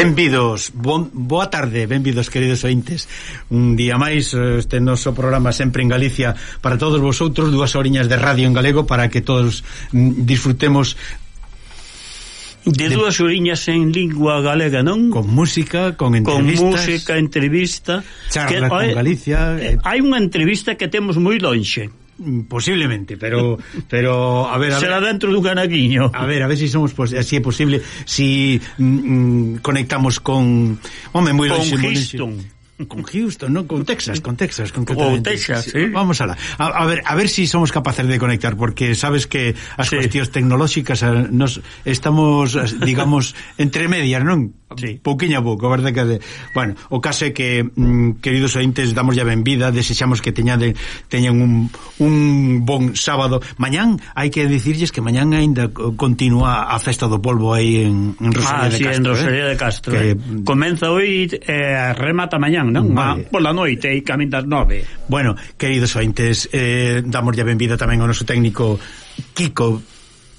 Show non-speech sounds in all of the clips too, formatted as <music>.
Benvidos, boa tarde, benvidos queridos ointes. Un día máis eh, este noso programa sempre en Galicia Para todos vosotros, dúas horiñas de radio en galego Para que todos mm, disfrutemos De, de dúas horiñas en lingua galega, non? Con música, con entrevistas. Con música, entrevista. Charla que, con Galicia eh, eh. Hai unha entrevista que temos moi lonxe posiblemente, pero pero a ver, a será ver, dentro dun canaquiño. A ver, a ver se si somos pues, así é posible, si mm, mm, conectamos con home moi longe, con Houston, non con Texas, con Texas, con o Texas, sí. Eh? Vamos alá. A, a ver, a ver si somos capaces de conectar porque sabes que as sí. cuestións tecnolóxicas eh, nos estamos, eh, digamos, <laughs> entre medias, non? Sí. Pouquiña a pouco, a verdade que... De... Bueno, o caso é que, mm, queridos ointes, damos ya benvida, desexamos que teñade, teñan un, un bon sábado. Mañán, hai que dicirlles que mañán aínda continúa a Festa do Polvo aí en, en Rosalía ah, de sí, Castro. en Rosalía eh? de Castro. Que... Eh. Comeza hoy eh, remata mañán, non? Vale. Ah, pola noite e camintas nove. Bueno, queridos ointes, eh, damos ya benvida tamén ao noso técnico Kiko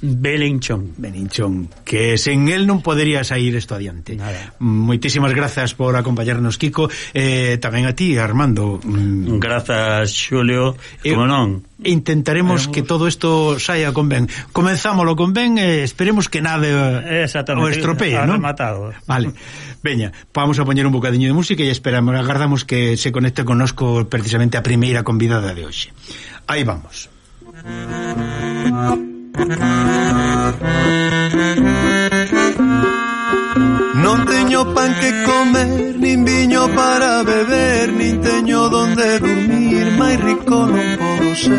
Belinchón. Belinchón, que sen él non podería sair isto adiante. Nada. Moitísimas grazas por acompañarnos, Kiko, eh, tamén a ti, Armando. Mm. Grazas, Xulio, eh, como non. Intentaremos Veremos... que todo isto saia con ben. Comenzámoslo con ben e esperemos que nada eh, o estropee, non? Vale. Veña, vamos a poñer un bocadiño de música e esperamos, agardamos que se conecte connosco precisamente a primeira convidada de hoxe. Aí vamos. Non teño pan que comer, nin viño para beber, nin teño donde dormir, máis rico non podo ser.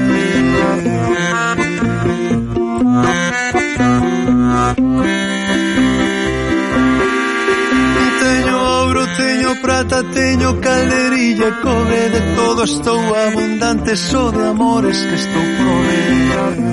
Teño ouro, teño prata, teño calderilla, cobre de todo estou abundante, só de amores que estou prover.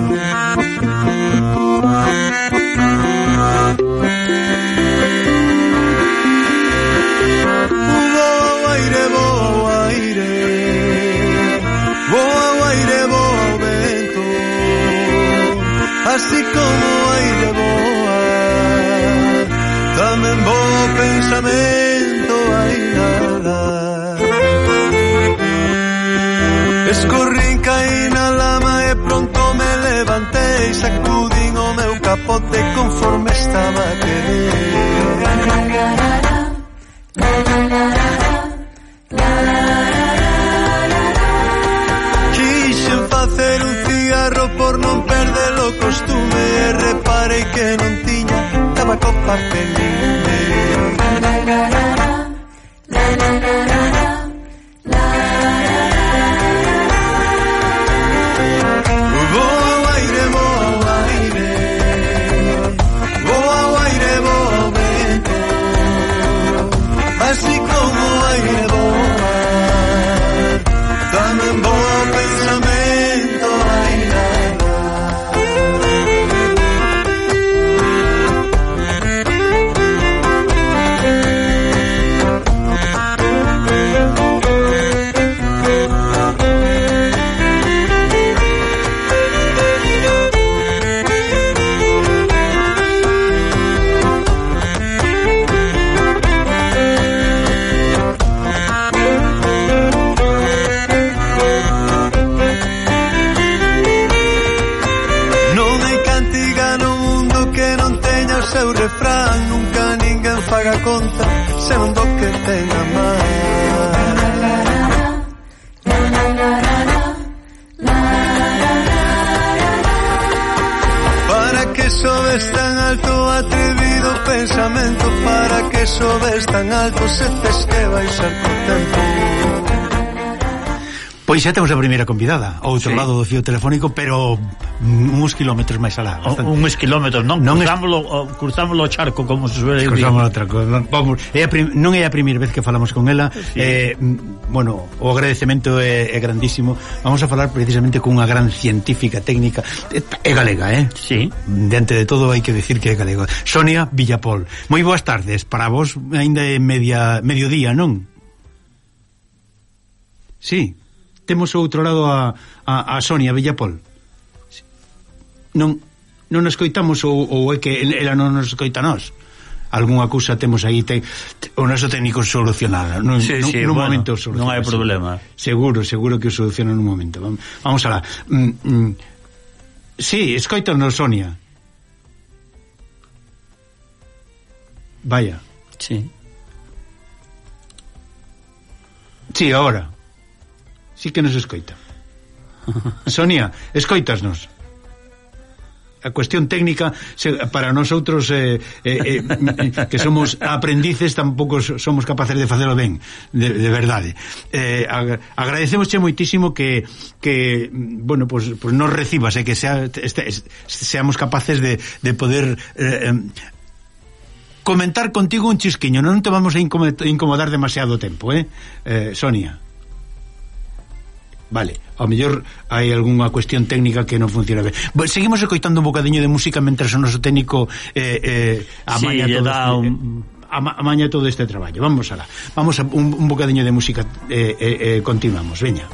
seu refrán Nunca ninguén faga conta Se Sen do que ten a man Para que sobes tan alto atrevido pensamento Para que sobes tan alto se tes que baixar co tempo Pois xa temos a primeira convidada Ao outro sí. lado do fio telefónico Pero mm, uns quilómetros máis alá bastante. Uns quilómetros, non? non cruzámoslo, es... cruzámoslo o charco como se suele dicir Cruzámoslo o charco Vamos, é a prim... Non é a primeira vez que falamos con ela sí. eh, mm, Bueno, o agradecemento é, é grandísimo Vamos a falar precisamente cunha gran científica técnica É galega, eh? Sí Diante de todo hai que decir que é galega Sonia Villapol Moi boas tardes Para vos aínda é media, mediodía, non? Sí temos outro lado a, a, a Sonia Villapol. Non non nos coitamos ou, ou é que ela non nos coita nós. Algunha cousa temos aí te, te, o noso técnico solucionada non, sí, non, sí, nun bueno, momento non hai problema. Seguro, seguro que o soluciona nun momento. Vamos, vamos alá. Mm, mm, sí, escoitanos Sonia. Vaya. Sí. Sí, ahora sí que nos escoita. <laughs> Sonia, escoitasnos? a cuestión técnica se, para nosotros eh, eh, eh, que somos aprendices tampouco somos capaces de facelo ben de, de verdade eh, ag agradecemosche moitísimo que, que bueno, pues, pues nos recibas e eh, que sea, este, seamos capaces de, de poder eh, comentar contigo un chisquiño non te vamos a incomodar demasiado tempo eh, eh Sonia Vale, ao mellor hai algunha cuestión técnica que non funciona ben. Bueno, seguimos escoitando un bocadiño de música mentre o noso técnico eh, eh, amaña, sí, todo este, un... amaña todo este traballo. Vamos alá. Vamos a un, un bocadiño de música eh, eh, eh, continuamos, veña.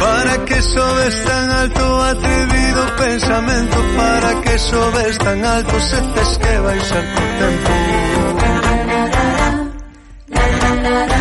Para que sobes tan alto atrevido pensamento Para que sobes tan alto se tes que baixar co tempo na na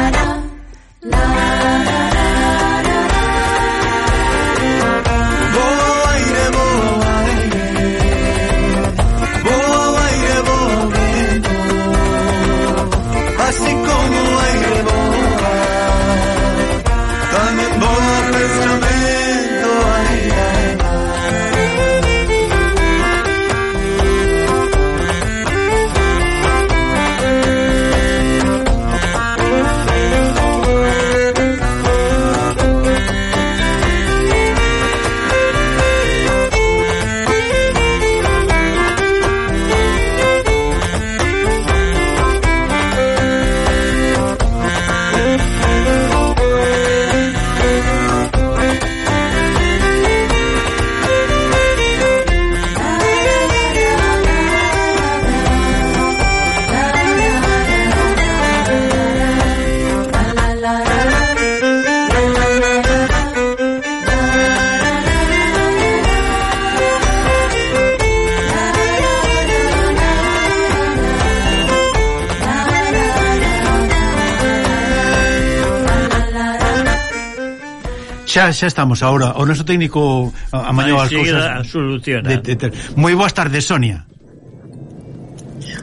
Xa xa estamos agora. O noso técnico a, a as cousas. Soluciona. De, de, de. Moi boas tardes, Sonia.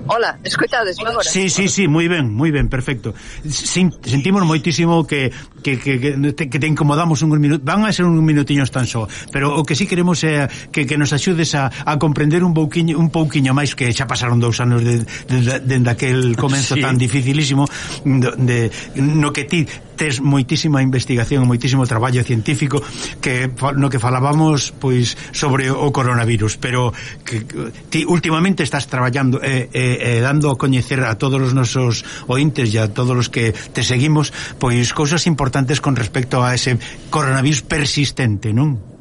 Hola, escoitades agora? Sí, sí, sí, moi ben, moi ben, perfecto. Sin, sentimos moitísimo que que, que, que, te, que te incomodamos un minuto, van a ser un minutiños tan só, pero o que sí queremos é que, que nos axudes a, a comprender un pouquiño, un pouquiño máis que xa pasaron dous anos de, de, de, de aquel comenzo <laughs> sí. tan dificilísimo de, de, no que ti tes moitísima investigación, moitísimo traballo científico que no que falábamos pois sobre o coronavirus, pero que, ti últimamente estás traballando e eh, eh, eh, dando a coñecer a todos os nosos ointes e a todos os que te seguimos pois cousas importantes importantes con respecto a ese coronavirus persistente, non?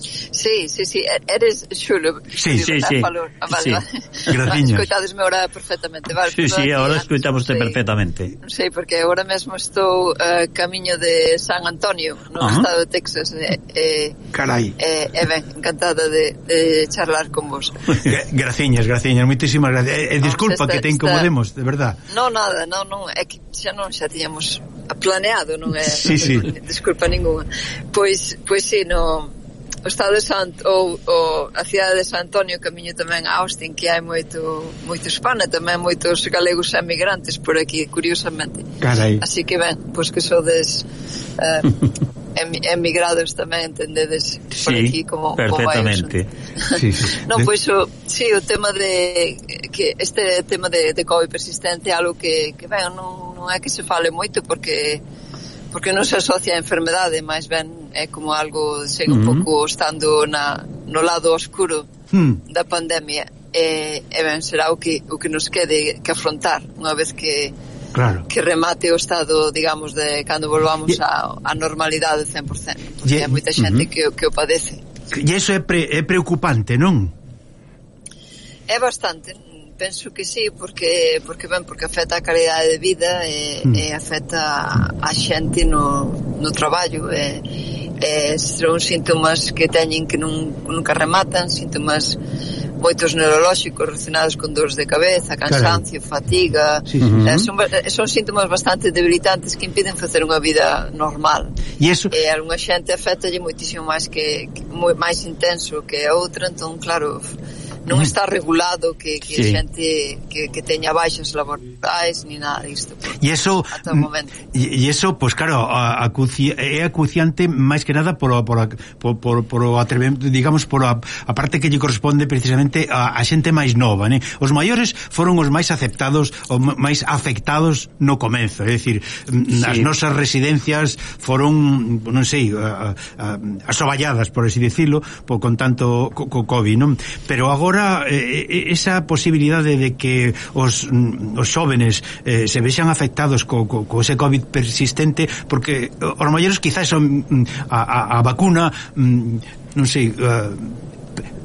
Sí, sí, sí, eres xulo. Sí, sí, sí. Falo, vale, sí. Vale. <laughs> Escoitadesme ahora perfectamente, vale. Sí, sí, ahora escoitamoste perfectamente. Sí, porque ahora mesmo estou uh, eh, camiño de San Antonio, no uh -huh. estado de Texas. Eh, eh, Carai. Eh, e eh, eh, ben, encantada de, de charlar con vos. <laughs> graciñas, graciñas, moitísimas gracias. Eh, eh, disculpa no, esta, que te incomodemos, esta... de verdad. No, nada, no, non, é que xa non xa tiñamos planeado, non é? Sí, sí. Desculpa ninguna. Pois, pois sí, no, o estado de Sant ou, ou a cidade de San Antonio camiño tamén a Austin que hai moito moito hispana, tamén moitos galegos emigrantes por aquí, curiosamente. Carai. Así que ben, pois que sodes eh, <laughs> emigrados tamén entendedes por sí, aquí como perfectamente. Como sí, sí. <laughs> non, pois o, sí, o tema de que este tema de, de COVID persistente é algo que, que ben, non, non é que se fale moito porque porque non se asocia a enfermedade, máis ben é como algo chega un uh -huh. pouco estando na, no lado oscuro uh -huh. da pandemia eh, e, e ben será o que, o que nos quede que afrontar unha vez que claro. que remate o estado, digamos, de cando volvamos a, a normalidade 100%, porque e, hai moita xente uh -huh. que, que o padece. E iso é, pre, é preocupante, non? É bastante, penso que sí, porque porque ben, porque afecta a calidade de vida e, mm. e afecta a xente no, no traballo e, eh, son síntomas que teñen que nun, nunca rematan, síntomas moitos neurolóxicos relacionados con dores de cabeza, cansancio, claro. fatiga, sí, sí. Eh, son, eh, son síntomas bastante debilitantes que impiden facer unha vida normal. E eso... eh, algunha xente afectalle moitísimo máis que, que moi máis intenso que a outra, entón claro, non está regulado que, que sí. xente que, que teña baixas laborais ni nada disto. E eso mm, e eso, pois pues, claro, a, acuci, é acuciante máis que nada por por por, por, por atrevemento, digamos por a, a parte que lle corresponde precisamente a, a xente máis nova, né? Os maiores foron os máis aceptados ou máis afectados no comezo, é dicir, mm, sí. as nosas residencias foron, non sei, a, a, asoballadas, por así dicilo, por, con tanto co, co COVID, non? Pero agora agora eh, eh, esa posibilidade de que os, mm, os xóvenes eh, se vexan afectados co, co, co ese COVID persistente porque eh, os maiores quizás son mm, a, a, a vacuna mm, non sei eh, uh,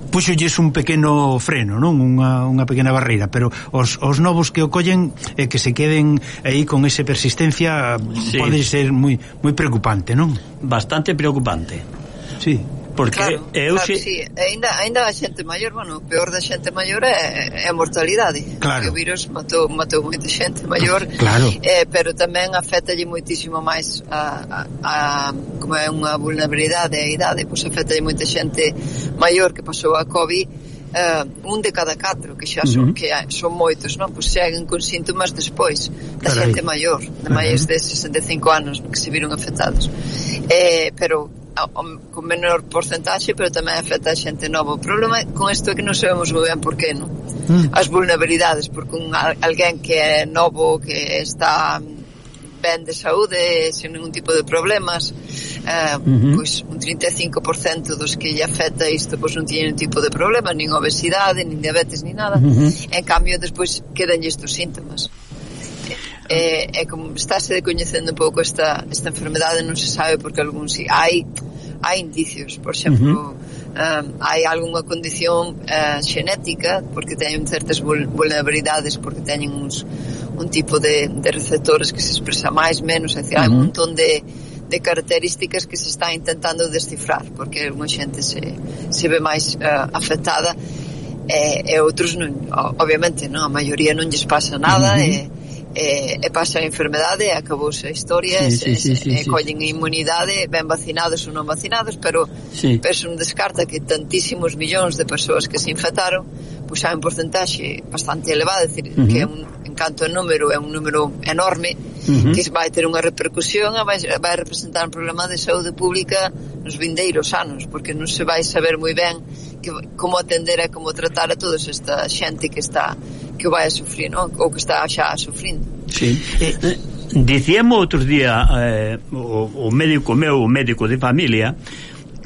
puxolles un pequeno freno, non? Unha, unha pequena barreira, pero os, os novos que o collen e eh, que se queden aí con ese persistencia sí. pode ser moi moi preocupante, non? Bastante preocupante. Sí. Porque claro, eu claro, xe... sí. ainda, ainda a xente maior, bueno, o peor da xente maior é, é a mortalidade. Claro. O virus matou, matou moita xente maior, claro. eh, pero tamén afectalle moitísimo máis a, a, a como é unha vulnerabilidade a idade, pois afectalle moita xente maior que pasou a COVID eh, uh, un de cada catro que xa son, uh -huh. que son moitos, non? Pois seguen con síntomas despois da Carai. xente maior, de máis uh -huh. de 65 anos que se viron afectados. Eh, pero con menor porcentaxe, pero tamén afecta a xente nova. O problema con isto é que non sabemos moi ben por que, non? Mm. As vulnerabilidades, porque un, alguén que é novo, que está ben de saúde, sen ningún tipo de problemas, eh, uh -huh. pois un 35% dos que lle afecta isto pois non tiñen tipo de problema, nin obesidade, nin diabetes, nin nada. Uh -huh. En cambio, despois quedan estes síntomas. Eh, é como estáse coñecendo un pouco esta, esta enfermedade non se sabe porque algún si hai hai indicios, por exemplo, uh -huh. eh, hai algunha condición eh, xenética porque teñen certas vulnerabilidades porque teñen uns, un tipo de, de receptores que se expresa máis, menos, é dicir, uh -huh. hai un montón de de características que se está intentando descifrar, porque unha xente se, se ve máis uh, eh, afectada eh, e, e outros non, obviamente non, a maioría non lles pasa nada uh eh, -huh. e, e, e pasa a enfermedade e acabouse a historia sí, sí, sí, sí, e sí, collen sí. inmunidade ben vacinados ou non vacinados pero sí. penso un descarta que tantísimos millóns de persoas que se infectaron pois hai un porcentaxe bastante elevado decir, uh -huh. que é un, en canto a número é un número enorme uh -huh. que vai ter unha repercusión e vai, vai representar un problema de saúde pública nos vindeiros anos porque non se vai saber moi ben que, como atender e como tratar a toda esta xente que está que vai a sufrir, non? Ou que está xa sufrindo. Sí. Eh, eh, dicíamos outro día eh, o, o médico meu, o médico de familia,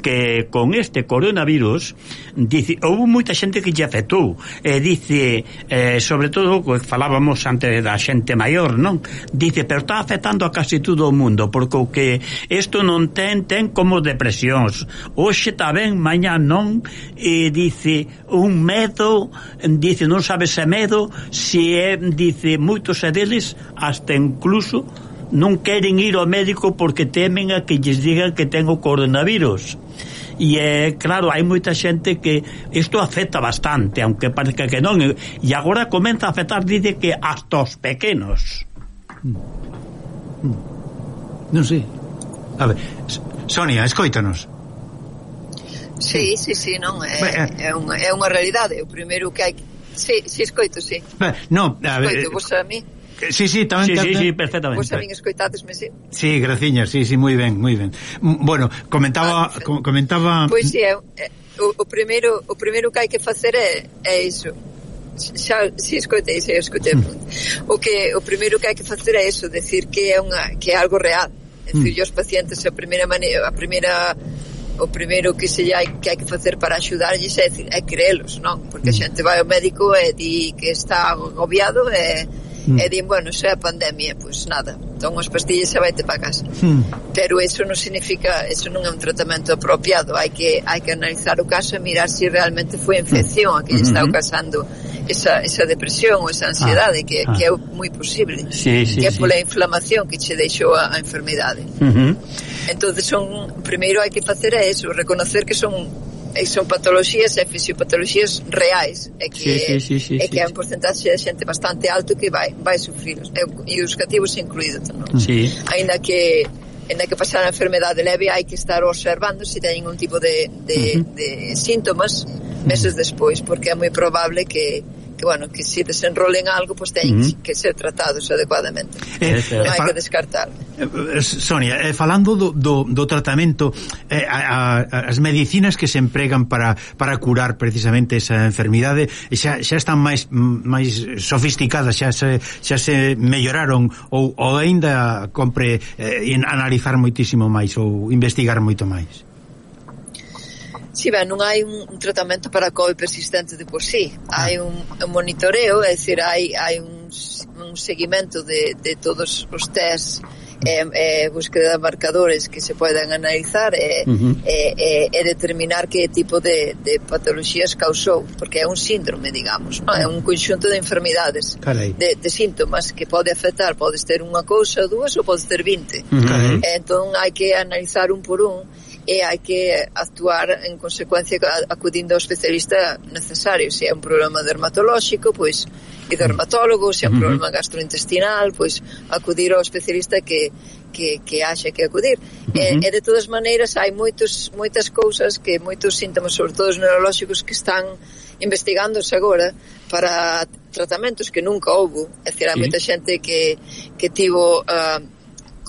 que con este coronavirus dice, houve moita xente que lle afectou. E dice, eh, sobre todo que falábamos antes da xente maior non? Dice, pero está afectando a casi todo o mundo porque o que isto non ten ten como depresións. Hoxe está ben, mañá non. E dice, un medo dice, non sabe se medo se é, dice, moitos deles hasta incluso non queren ir ao médico porque temen a que lles digan que ten o coronavirus e eh, é claro, hai moita xente que isto afecta bastante, aunque parece que non, e agora comeza a afectar dice que hasta os pequenos. Mm. Non sei. A ver, Sonia, escoítanos. Sí, sí, sí, non, eh, eh. é, é, unha, é unha realidade, o primeiro que hai... Sí, sí, escoito, sí. non, no, a ver... Escoito, vos a mí. Sí, sí, tamén sí, sí, sí, perfectamente. Vos a min escoitadesme, sí. Sí, graciña, sí, sí, moi ben, moi ben. Bueno, comentaba ah, com comentaba Pois sí, o, o primeiro o primeiro que hai que facer é é iso. Xa si escoitei, se escoitei. Mm. O que o primeiro que hai que facer é iso, decir que é unha que é algo real. É dicir, mm. os pacientes a primeira maneira, a primeira o primeiro que se hai que hai que facer para axudarlles é, é creelos, non? Porque mm. a xente vai ao médico e di que está agobiado e mm. e din, bueno, se a pandemia, pois nada, toma as pastillas xa vaite para casa. Mm. Pero eso non significa, eso non é un tratamento apropiado, hai que hai que analizar o caso e mirar se si realmente foi mm. infección a que lle mm-hmm. está causando esa, esa depresión ou esa ansiedade ah. que, ah. que é moi posible, sí, sí, que é pola sí. inflamación que che deixou a, a enfermidade. Uh -huh. Entonces son, primeiro hai que facer é eso, reconocer que son son patoloxías e fisiopatologías reais e que, sí, sí, sí, sí, e que sí, é hai un porcentaxe de xente bastante alto que vai, vai sufrir e, e os cativos incluídos non? Mm. Sí. ainda que ainda que pasar a enfermedade leve hai que estar observando se teñen un tipo de, de, uh -huh. de síntomas meses despois porque é moi probable que que, bueno, que se desenrolen algo, pues, teñen uh -huh. que ser tratados adecuadamente. Eh, non eh, hai que descartar. Eh, eh, Sonia, eh, falando do, do, do tratamento, eh, a, a, as medicinas que se empregan para, para curar precisamente esa enfermidade, xa, xa están máis máis sofisticadas, xa se, xa se melloraron ou, ou ainda compre eh, analizar moitísimo máis ou investigar moito máis? Si, ben, non hai un, un tratamento para a COVID persistente de por sí. Hai un, un monitoreo, é dicir, hai, hai un, un seguimento de, de todos os tests eh, eh, búsqueda de marcadores que se poden analizar e, eh, uh -huh. eh, eh, e determinar que tipo de, de patologías causou, porque é un síndrome, digamos, non? é un conxunto de enfermidades, de, de síntomas que pode afectar, podes ter unha cousa, dúas ou podes ter 20. Uh -huh. entón hai que analizar un por un e hai que actuar en consecuencia acudindo ao especialista necesario. Se é un problema dermatolóxico, pois e dermatólogo, se é un problema gastrointestinal, pois acudir ao especialista que que, que haxe que acudir. Uh -huh. e, e de todas maneiras hai moitos moitas cousas que moitos síntomas, sobre todo os neurolóxicos que están investigándose agora para tratamentos que nunca houve. É dicir, hai moita xente que que tivo uh,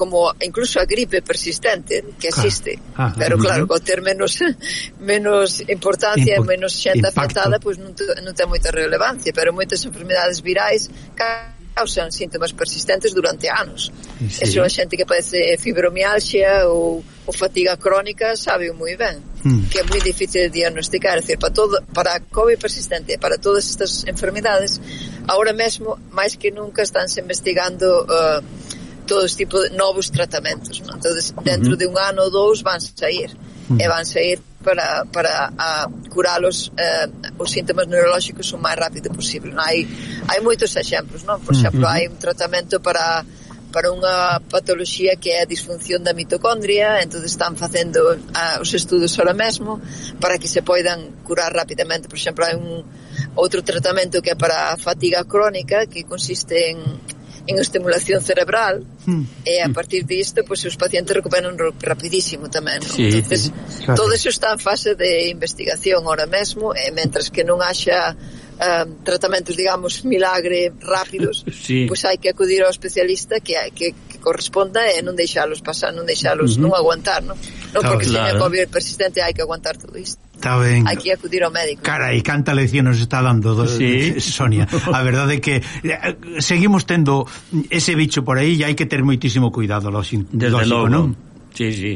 como incluso a gripe persistente que existe. Ah, ah, Pero claro, uh -huh. ter menos <laughs> menos importancia, Impo menos xente afectada, pois pues non, non ten moita relevancia. Pero moitas enfermedades virais causan síntomas persistentes durante anos. Sí. Eso a xente que padece fibromialgia ou, ou fatiga crónica sabe moi ben hmm. que é moi difícil de diagnosticar, é decir, para todo para a COVID persistente, para todas estas enfermidades, agora mesmo máis que nunca estánse investigando uh, todos tipo de novos tratamentos non? entonces dentro uh -huh. de un ano ou dous van sair uh -huh. e van sair para, para a, curalos eh, os síntomas neurolóxicos o máis rápido posible non? hai, hai moitos exemplos non? por exemplo, uh -huh. hai un tratamento para para unha patoloxía que é a disfunción da mitocondria, entón están facendo ah, os estudos ahora mesmo para que se poidan curar rapidamente. Por exemplo, hai un outro tratamento que é para a fatiga crónica, que consiste en en estimulación cerebral mm. e a partir disto pois pues, os pacientes recuperan rapidísimo tamén? Sí, Entonces, sí, claro. todo iso está en fase de investigación ahora mesmo e mentras que non haxa um, tratamentos, digamos, milagre rápidos, <laughs> sí. pois hai que acudir ao especialista que que, que corresponda e non deixalos pasar, non deixalos uh -huh. non aguantar, non? Non claro, porque claro. se a COVID persistente hai que aguantar todo isto. Está ben. Hai que acudir ao médico. Carai, canta lección nos está dando do, sí. <laughs> Sonia. A verdade é que eh, seguimos tendo ese bicho por aí e hai que ter moitísimo cuidado, lógico, Desde lógico non? Sí, sí.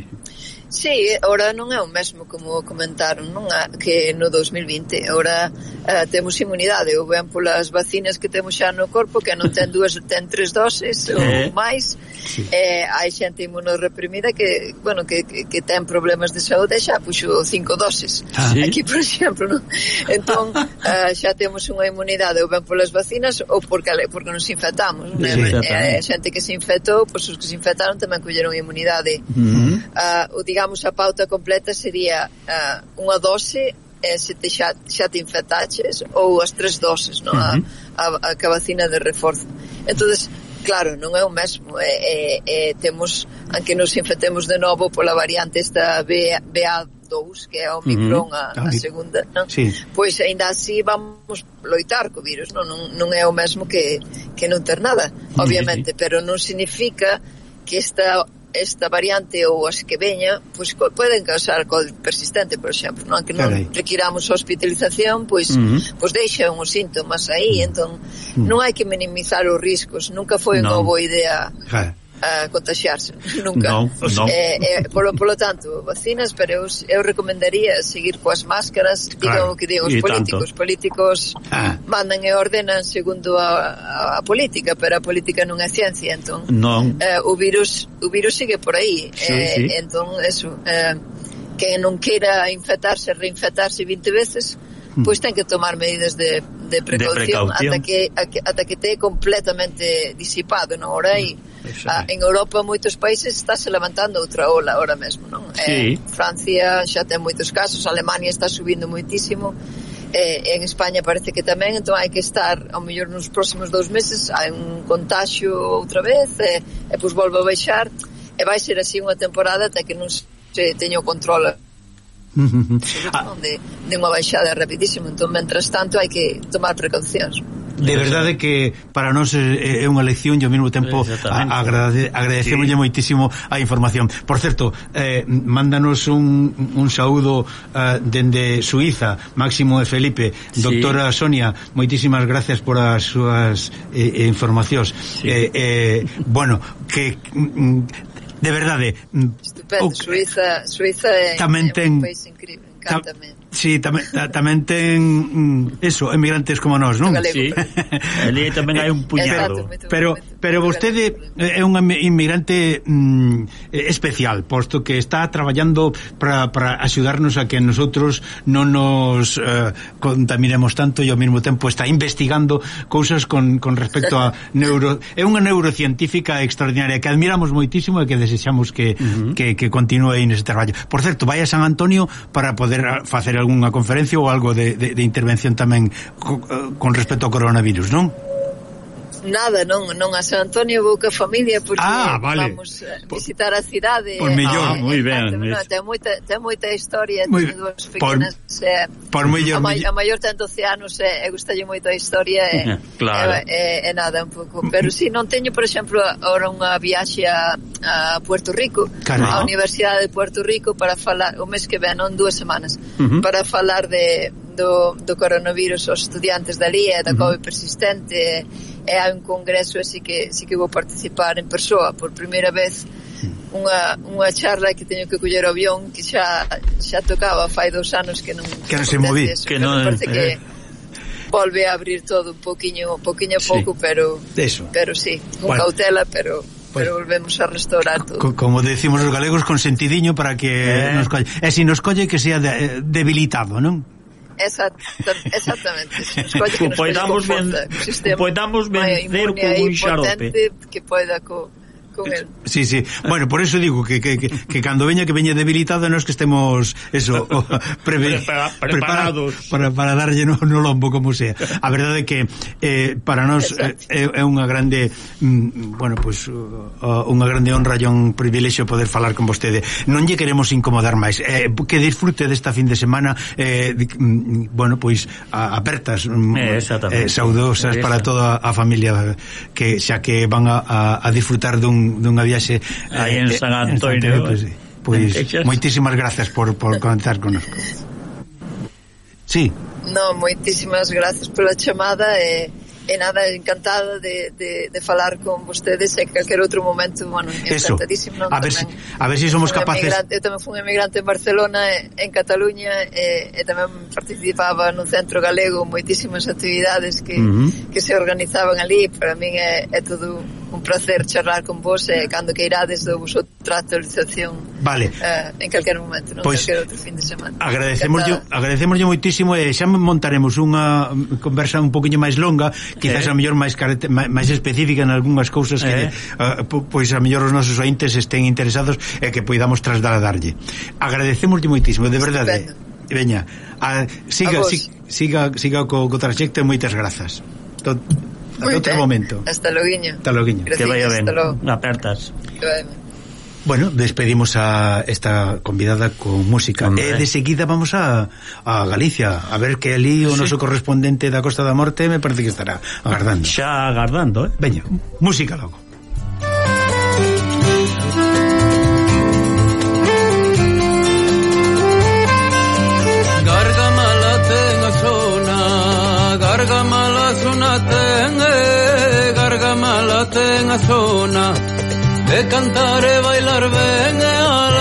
Sí, ora non é o mesmo como comentaron, non é, que no 2020. Ora eh, temos inmunidade, ou ben polas vacinas que temos xa no corpo, que non ten dúas, ten tres doses ou eh? máis. Sí. Eh, hai xente imunoreprimida que, bueno, que, que, que ten problemas de saúde xa puxo cinco doses. Ah, sí? Aquí, por exemplo, non? Entón, <laughs> eh, xa temos unha inmunidade ou ben polas vacinas ou porque, porque nos infectamos. Non? Eh, eh, xente que se infectou, pois os que se infectaron tamén colleron inmunidade. Uh eh, -huh. uh, o, digamos, digamos, a pauta completa sería uh, unha dose eh, se te xa, xa te infectaches ou as tres doses, non? Uh -huh. a, a, a vacina de reforzo. entonces claro, non é o mesmo é, é, é, temos, aunque nos infectemos de novo pola variante esta BA2 que é o Omicron uh -huh. a, a segunda non? Sí. pois ainda así vamos loitar co virus non, non, non é o mesmo que, que non ter nada obviamente, sí, sí. pero non significa que esta esta variante ou as que veña, pois co, poden causar COVID persistente, por exemplo, non que non Carai. requiramos hospitalización, pois uh -huh. pois deixan os síntomas aí, entón uh -huh. non hai que minimizar os riscos, nunca foi unha boa idea. Ja a contagiarse <laughs> nunca. Non, non. Eh, eh, polo, polo tanto, vacinas, pero eu, eu recomendaría seguir coas máscaras, digo claro, o que digo os políticos. Tanto. políticos ah. mandan e ordenan segundo a, a, a política, pero a política non é ciencia, entón. Non. Eh, o virus o virus sigue por aí. Sí, eh, sí. Entón, eso, eh, que non queira infectarse, reinfectarse 20 veces, hmm. pois ten que tomar medidas de, de precaución, de precaución. ata que ata que te completamente disipado, non? Ora aí mm Ah, en Europa moitos países estáse levantando outra ola ahora mesmo, non? Eh, sí. Eh, Francia xa ten moitos casos, Alemania está subindo moitísimo eh, en España parece que tamén, entón hai que estar ao mellor nos próximos dous meses hai un contagio outra vez e, e pois volve a baixar e vai ser así unha temporada até que non se teño control <laughs> de, de unha baixada rapidísimo entón, mentras tanto, hai que tomar precaucións de verdade que para nós é unha lección e ao mesmo tempo agrade, agradecemos sí. moitísimo a información. Por certo, eh, mándanos un, un saúdo uh, dende Suiza, Máximo e Felipe, sí. doctora Sonia, moitísimas gracias por as súas eh, eh, informacións. Sí. Eh, eh, bueno, que mm, de verdade, mm, Estupendo, o, Suiza, Suiza é, tamén ten, é un país increíble, encantame. Sí, tamén, tamén ten mm, eso, emigrantes como nós, non? Sí. Ali tamén hai un eh, puñado. Pero pero vostede é un inmigrante mm, especial, posto que está traballando para para axudarnos a que nosotros non nos eh, contaminemos tanto e ao mesmo tempo está investigando cousas con, con respecto a <laughs> neuro é unha neurocientífica extraordinaria que admiramos moitísimo e que desexamos que uh -huh. que que continúe nese traballo. Por certo, vai a San Antonio para poder facer algunha conferencia ou algo de, de, de intervención tamén co, eh, con respecto ao coronavirus, non? Nada, non, non a San Antonio vou ca familia porque ah, vale. vamos eh, visitar a cidade. Por millón, ah, moi ben. No, ten moita ten moita historia, muy, ten dúas pequenas. Por, eh, por millón. A, mai, a maior ten 12 anos eh, e eh, gustalle moito a historia eh, <laughs> e eh, claro. eh, eh, nada un pouco, pero si sí, non teño, por exemplo, ora unha viaxe a, a Puerto Rico, Caramba. a Universidade de Puerto Rico para falar o mes que ven, non dúas semanas, uh -huh. para falar de do, do coronavirus aos estudiantes dali e da COVID persistente e hai un congreso así que sí que vou participar en persoa por primeira vez unha, unha charla que teño que coller o avión que xa xa tocaba fai dos anos que non que non se moví que non, non parece eh. que volve a abrir todo un poquinho un poquinho sí. pouco pero Eso. pero sí con bueno. cautela pero pero volvemos a restaurar todo. Co, como decimos os galegos, con sentidiño para que eh. nos colle. E se si nos colle que sea de, debilitado, non? Exact, exactamente. Que <laughs> pois nos poidamos, ben, poidamos vencer con un xarope. Que poida co, con el. Sí, sí. Bueno, por eso digo que, que, que, que cando veña que veña debilitado non es que estemos eso <laughs> preve, Prepara, preparados para, para darlle no, no lombo como sea. A verdade é que eh, para nós eh, é, é unha grande mm, bueno, pois pues, uh, unha grande honra e un privilexio poder falar con vostede. Non lle queremos incomodar máis. Eh, que disfrute desta fin de semana eh, mm, bueno, pois pues, apertas mm, eh, eh, saudosas eh, para toda a familia que xa que van a, a, a disfrutar dun dunha viaxe eh, aí eh, en San Antonio. Pois, pois <laughs> moitísimas grazas por, por contar connosco. Sí. No, moitísimas grazas pola chamada e eh e nada, encantada de, de, de falar con vostedes en calquer outro momento bueno, encantadísimo non? a ver, tamén, si, a ver si somos capaces eu tamén fui un emigrante en Barcelona en Cataluña e, e tamén participaba nun centro galego moitísimas actividades que, uh -huh. que se organizaban ali para min é, é todo un placer charlar con vos e cando que irades do vos outra actualización vale. eh, en calquer momento, non pois, calquer outro fin de semana. Agradecemos agradecemoslle moitísimo e xa montaremos unha mm, conversa un poquinho máis longa, quizás eh. a mellor máis máis específica en algunhas cousas que eh. uh, pois a mellor os nosos ointes estén interesados e que poidamos trasladarlle. Agradecemoslle moitísimo, de verdade. Estupendo. Veña, a, siga, a siga, siga, siga co, co traxecto e moitas grazas. Tot... Ata outro momento. Hasta loguiño. Hasta loguiño. Que vaya ben. Apertas. Que vaya ben. Bueno, despedimos a esta convidada con música Hombre. E eh, de seguida vamos a, a Galicia A ver que ali o noso correspondente da Costa da Morte Me parece que estará ah, agardando Xa agardando, eh Veña, música logo Gargamala ten a zona Gargamala zona ten ten a zona de cantar e bailar ben e al